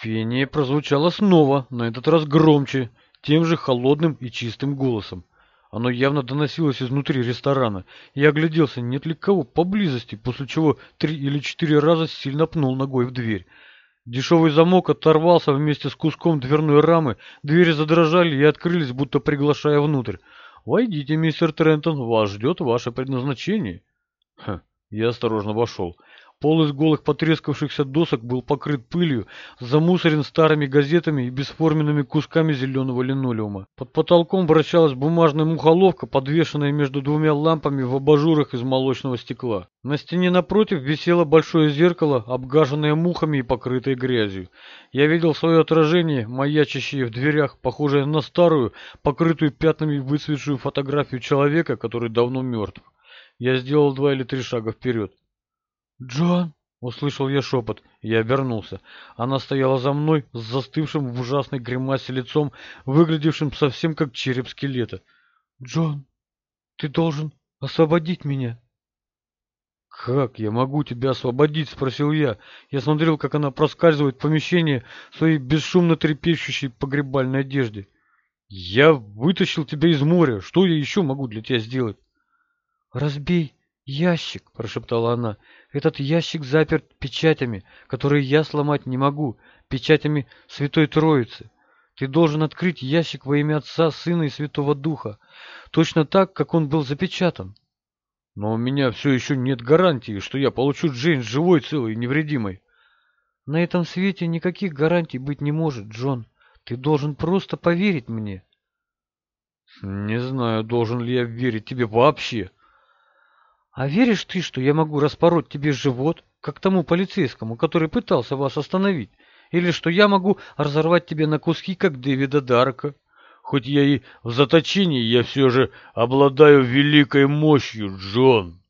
Пение прозвучало снова, на этот раз громче, тем же холодным и чистым голосом. Оно явно доносилось изнутри ресторана. Я огляделся, нет ли кого поблизости, после чего три или четыре раза сильно пнул ногой в дверь. Дешевый замок оторвался вместе с куском дверной рамы, двери задрожали и открылись, будто приглашая внутрь. «Войдите, мистер Трентон, вас ждет ваше предназначение». Ха, я осторожно вошел. Пол из голых потрескавшихся досок был покрыт пылью, замусорен старыми газетами и бесформенными кусками зеленого линолеума. Под потолком вращалась бумажная мухоловка, подвешенная между двумя лампами в абажурах из молочного стекла. На стене напротив висело большое зеркало, обгаженное мухами и покрытое грязью. Я видел свое отражение, маячащее в дверях, похожее на старую, покрытую пятнами выцветшую фотографию человека, который давно мертв. Я сделал два или три шага вперед. «Джон!» — услышал я шепот. Я обернулся. Она стояла за мной с застывшим в ужасной гримасе лицом, выглядевшим совсем как череп скелета. «Джон, ты должен освободить меня!» «Как я могу тебя освободить?» — спросил я. Я смотрел, как она проскальзывает в помещение в своей бесшумно трепещущей погребальной одежде. «Я вытащил тебя из моря. Что я еще могу для тебя сделать?» «Разбей ящик!» — прошептала она. Этот ящик заперт печатями, которые я сломать не могу, печатями Святой Троицы. Ты должен открыть ящик во имя Отца, Сына и Святого Духа, точно так, как он был запечатан. Но у меня все еще нет гарантии, что я получу Джейн живой, целой и невредимой. На этом свете никаких гарантий быть не может, Джон. Ты должен просто поверить мне. Не знаю, должен ли я верить тебе вообще. А веришь ты, что я могу распороть тебе живот, как тому полицейскому, который пытался вас остановить? Или что я могу разорвать тебе на куски, как Дэвида Дарка? Хоть я и в заточении, я все же обладаю великой мощью, Джон.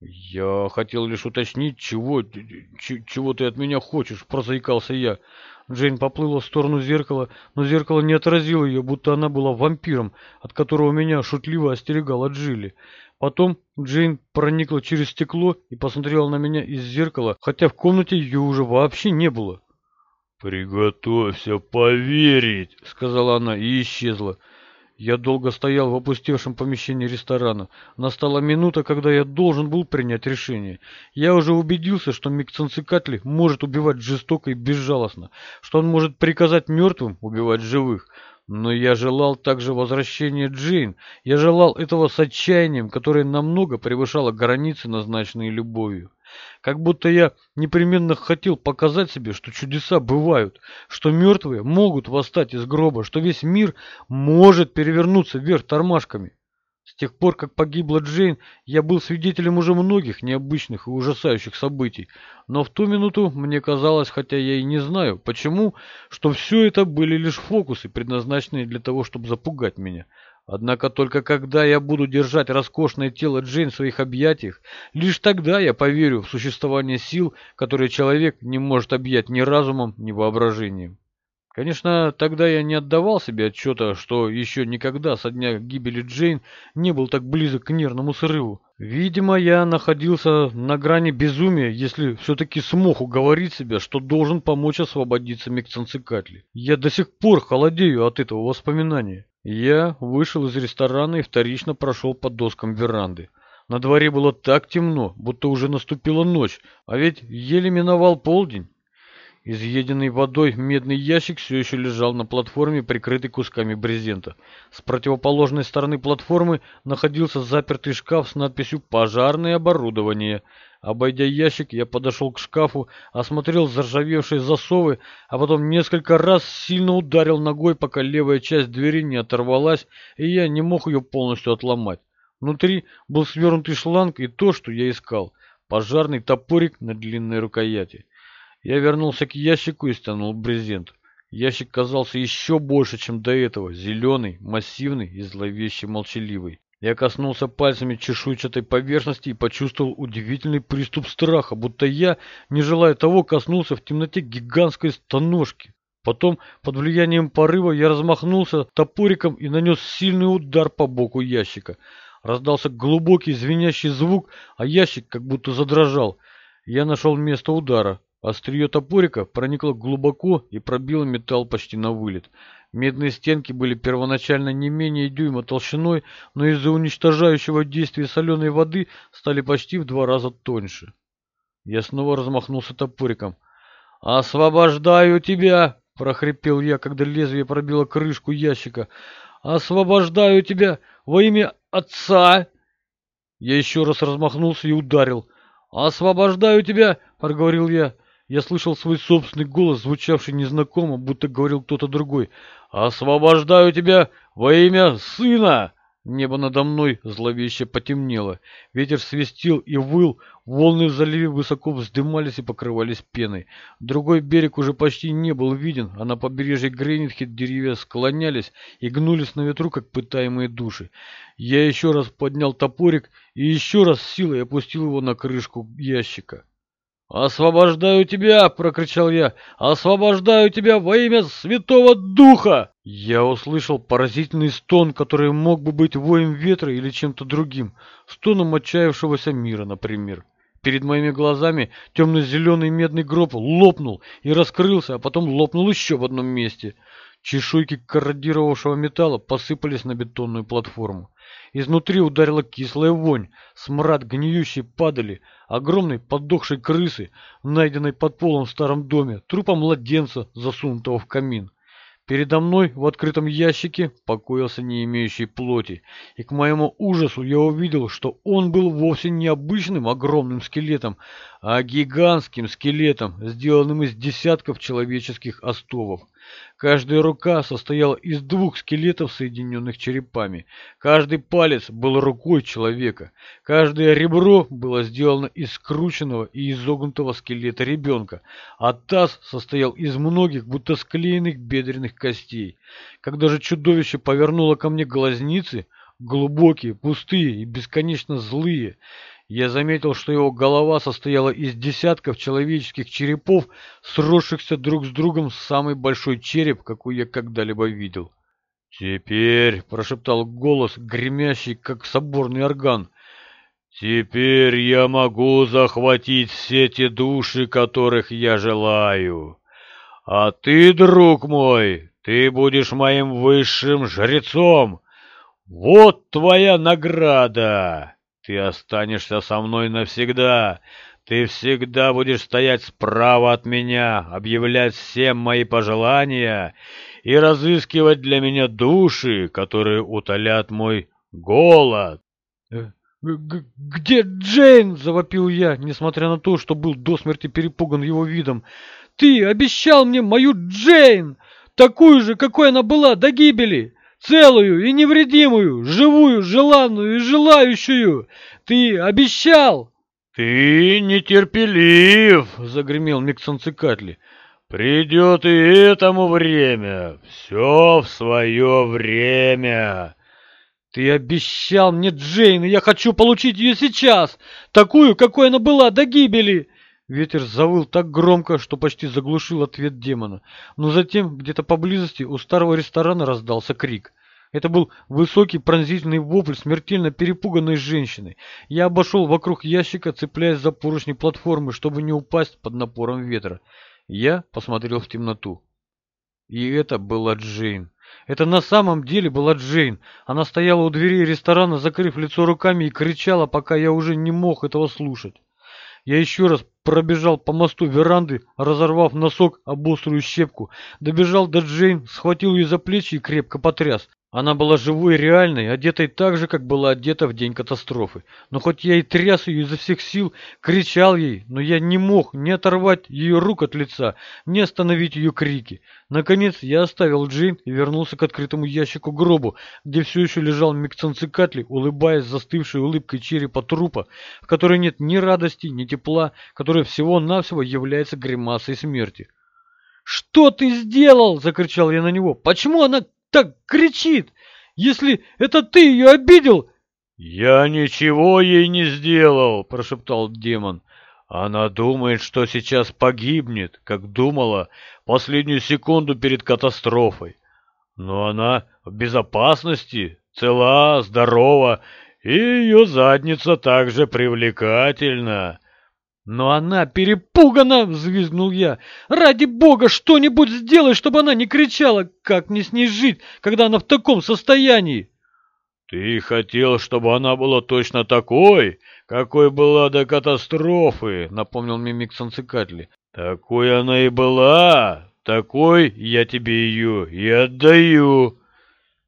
Я хотел лишь уточнить, чего, чего ты от меня хочешь, прозаикался я. Джейн поплыла в сторону зеркала, но зеркало не отразило ее, будто она была вампиром, от которого меня шутливо остерегала Джилли. Потом Джейн проникла через стекло и посмотрела на меня из зеркала, хотя в комнате ее уже вообще не было. «Приготовься поверить», — сказала она и исчезла. Я долго стоял в опустевшем помещении ресторана. Настала минута, когда я должен был принять решение. Я уже убедился, что Микценцикатли может убивать жестоко и безжалостно, что он может приказать мертвым убивать живых. Но я желал также возвращения Джейн. Я желал этого с отчаянием, которое намного превышало границы, назначенные любовью. Как будто я непременно хотел показать себе, что чудеса бывают, что мертвые могут восстать из гроба, что весь мир может перевернуться вверх тормашками. С тех пор, как погибла Джейн, я был свидетелем уже многих необычных и ужасающих событий, но в ту минуту мне казалось, хотя я и не знаю, почему, что все это были лишь фокусы, предназначенные для того, чтобы запугать меня. Однако только когда я буду держать роскошное тело Джейн в своих объятиях, лишь тогда я поверю в существование сил, которые человек не может объять ни разумом, ни воображением. Конечно, тогда я не отдавал себе отчета, что еще никогда со дня гибели Джейн не был так близок к нервному срыву. Видимо, я находился на грани безумия, если все-таки смог уговорить себя, что должен помочь освободиться Микценцикатли. Я до сих пор холодею от этого воспоминания. Я вышел из ресторана и вторично прошел по доскам веранды. На дворе было так темно, будто уже наступила ночь, а ведь еле миновал полдень. Изъеденный водой медный ящик все еще лежал на платформе, прикрытый кусками брезента. С противоположной стороны платформы находился запертый шкаф с надписью «Пожарное оборудование». Обойдя ящик, я подошел к шкафу, осмотрел заржавевшие засовы, а потом несколько раз сильно ударил ногой, пока левая часть двери не оторвалась, и я не мог ее полностью отломать. Внутри был свернутый шланг и то, что я искал – пожарный топорик на длинной рукояти. Я вернулся к ящику и стянул брезент. Ящик казался еще больше, чем до этого, зеленый, массивный и зловеще молчаливый. Я коснулся пальцами чешуйчатой поверхности и почувствовал удивительный приступ страха, будто я, не желая того, коснулся в темноте гигантской станожки. Потом, под влиянием порыва, я размахнулся топориком и нанес сильный удар по боку ящика. Раздался глубокий звенящий звук, а ящик как будто задрожал. Я нашел место удара Острие топорика проникло глубоко и пробило металл почти на вылет. Медные стенки были первоначально не менее дюйма толщиной, но из-за уничтожающего действия соленой воды стали почти в два раза тоньше. Я снова размахнулся топориком. «Освобождаю тебя!» — прохрипел я, когда лезвие пробило крышку ящика. «Освобождаю тебя во имя Отца!» Я еще раз размахнулся и ударил. «Освобождаю тебя!» — проговорил я. Я слышал свой собственный голос, звучавший незнакомо, будто говорил кто-то другой. «Освобождаю тебя во имя Сына!» Небо надо мной зловеще потемнело. Ветер свистел и выл, волны в заливе высоко вздымались и покрывались пеной. Другой берег уже почти не был виден, а на побережье Грейнитхед деревья склонялись и гнулись на ветру, как пытаемые души. Я еще раз поднял топорик и еще раз силой опустил его на крышку ящика. «Освобождаю тебя!» — прокричал я. «Освобождаю тебя во имя Святого Духа!» Я услышал поразительный стон, который мог бы быть воем ветра или чем-то другим. Стоном отчаявшегося мира, например. Перед моими глазами темно-зеленый медный гроб лопнул и раскрылся, а потом лопнул еще в одном месте. Чешуйки корродировавшего металла посыпались на бетонную платформу. Изнутри ударила кислая вонь, смрад гниющей падали, огромной подохшей крысы, найденной под полом в старом доме, трупа младенца, засунутого в камин. Передо мной в открытом ящике покоился не имеющий плоти, и к моему ужасу я увидел, что он был вовсе не обычным огромным скелетом, а гигантским скелетом, сделанным из десятков человеческих остовов. Каждая рука состояла из двух скелетов, соединенных черепами. Каждый палец был рукой человека. Каждое ребро было сделано из скрученного и изогнутого скелета ребенка, а таз состоял из многих, будто склеенных бедренных костей. Когда же чудовище повернуло ко мне глазницы, глубокие, пустые и бесконечно злые, я заметил, что его голова состояла из десятков человеческих черепов, сросшихся друг с другом самый большой череп, какой я когда-либо видел. «Теперь», — прошептал голос, гремящий, как соборный орган, — «теперь я могу захватить все те души, которых я желаю. А ты, друг мой, ты будешь моим высшим жрецом. Вот твоя награда!» Ты останешься со мной навсегда. Ты всегда будешь стоять справа от меня, объявлять всем мои пожелания и разыскивать для меня души, которые утолят мой голод. Э, «Где Джейн?» — завопил я, несмотря на то, что был до смерти перепуган его видом. «Ты обещал мне мою Джейн, такую же, какой она была до гибели!» Целую и невредимую, живую, желанную и желающую. Ты обещал!» «Ты нетерпелив!» — загремел Миксанцикатли. «Придет и этому время, все в свое время!» «Ты обещал мне Джейн, и я хочу получить ее сейчас, такую, какой она была до гибели!» Ветер завыл так громко, что почти заглушил ответ демона. Но затем, где-то поблизости, у старого ресторана раздался крик. Это был высокий пронзительный вопль смертельно перепуганной женщины. Я обошел вокруг ящика, цепляясь за поручни платформы, чтобы не упасть под напором ветра. Я посмотрел в темноту. И это была Джейн. Это на самом деле была Джейн. Она стояла у двери ресторана, закрыв лицо руками и кричала, пока я уже не мог этого слушать. Я еще раз пробежал по мосту веранды, разорвав носок об острую щепку, добежал до Джейн, схватил ее за плечи и крепко потряс. Она была живой и реальной, одетой так же, как была одета в день катастрофы. Но хоть я и тряс ее изо всех сил, кричал ей, но я не мог ни оторвать ее рук от лица, ни остановить ее крики. Наконец я оставил Джейн и вернулся к открытому ящику гробу, где все еще лежал Микцанцикатли, улыбаясь застывшей улыбкой черепа трупа, в которой нет ни радости, ни тепла, которая всего-навсего является гримасой смерти. «Что ты сделал?» — закричал я на него. «Почему она так кричит? Если это ты ее обидел...» «Я ничего ей не сделал», — прошептал демон. «Она думает, что сейчас погибнет, как думала последнюю секунду перед катастрофой. Но она в безопасности, цела, здорова, и ее задница также привлекательна. «Но она перепугана!» — взвизгнул я. «Ради бога, что-нибудь сделай, чтобы она не кричала! Как мне с ней жить, когда она в таком состоянии?» «Ты хотел, чтобы она была точно такой, какой была до катастрофы», — напомнил мимик Санцикатли. «Такой она и была, такой я тебе ее и отдаю».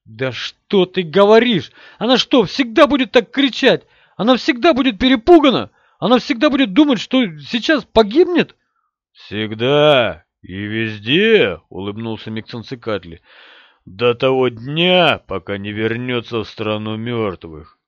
«Да что ты говоришь? Она что, всегда будет так кричать? Она всегда будет перепугана?» Она всегда будет думать, что сейчас погибнет? Всегда и везде, улыбнулся Миксенцикатли. До того дня, пока не вернется в страну мертвых.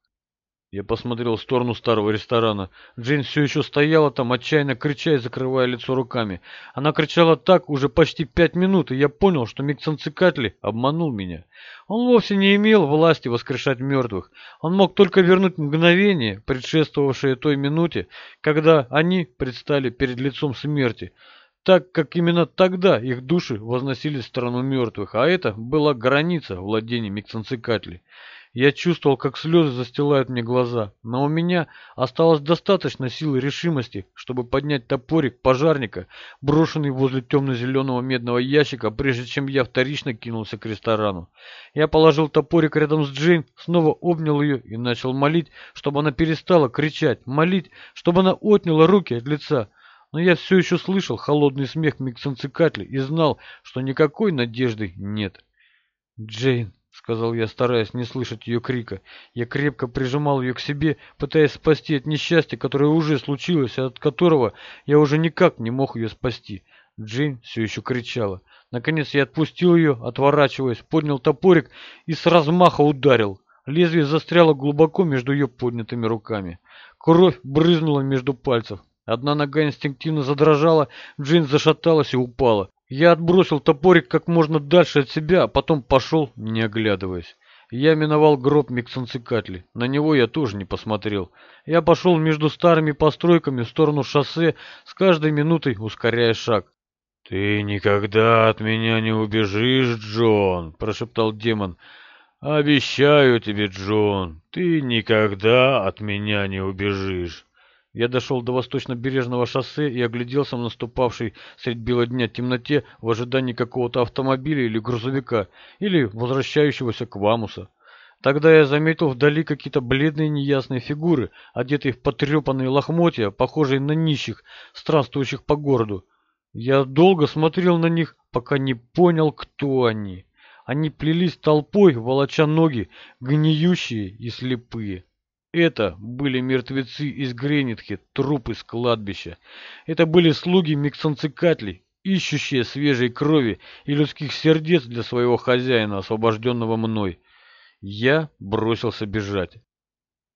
Я посмотрел в сторону старого ресторана. Джейн все еще стояла там, отчаянно крича и закрывая лицо руками. Она кричала так уже почти пять минут, и я понял, что Миксанцикатли обманул меня. Он вовсе не имел власти воскрешать мертвых. Он мог только вернуть мгновение, предшествовавшее той минуте, когда они предстали перед лицом смерти так как именно тогда их души возносились в страну мертвых, а это была граница владения Миксанцикатли. Я чувствовал, как слезы застилают мне глаза, но у меня осталось достаточно силы и решимости, чтобы поднять топорик пожарника, брошенный возле темно-зеленого медного ящика, прежде чем я вторично кинулся к ресторану. Я положил топорик рядом с Джейн, снова обнял ее и начал молить, чтобы она перестала кричать, молить, чтобы она отняла руки от лица. Но я все еще слышал холодный смех Миксенцикатли и знал, что никакой надежды нет. «Джейн», — сказал я, стараясь не слышать ее крика. Я крепко прижимал ее к себе, пытаясь спасти от несчастья, которое уже случилось, от которого я уже никак не мог ее спасти. Джейн все еще кричала. Наконец я отпустил ее, отворачиваясь, поднял топорик и с размаха ударил. Лезвие застряло глубоко между ее поднятыми руками. Кровь брызнула между пальцев. Одна нога инстинктивно задрожала, Джейн зашаталась и упала. Я отбросил топорик как можно дальше от себя, а потом пошел, не оглядываясь. Я миновал гроб Миксанцикатли. На него я тоже не посмотрел. Я пошел между старыми постройками в сторону шоссе, с каждой минутой ускоряя шаг. «Ты никогда от меня не убежишь, Джон!» – прошептал демон. «Обещаю тебе, Джон, ты никогда от меня не убежишь!» Я дошел до восточно-бережного шоссе и огляделся на наступавшей средь бела дня темноте в ожидании какого-то автомобиля или грузовика, или возвращающегося к Вамуса. Тогда я заметил вдали какие-то бледные неясные фигуры, одетые в потрепанные лохмотья, похожие на нищих, странствующих по городу. Я долго смотрел на них, пока не понял, кто они. Они плелись толпой, волоча ноги, гниющие и слепые. Это были мертвецы из Гренитхи, трупы с кладбища. Это были слуги Миксанцикатли, ищущие свежей крови и людских сердец для своего хозяина, освобожденного мной. Я бросился бежать.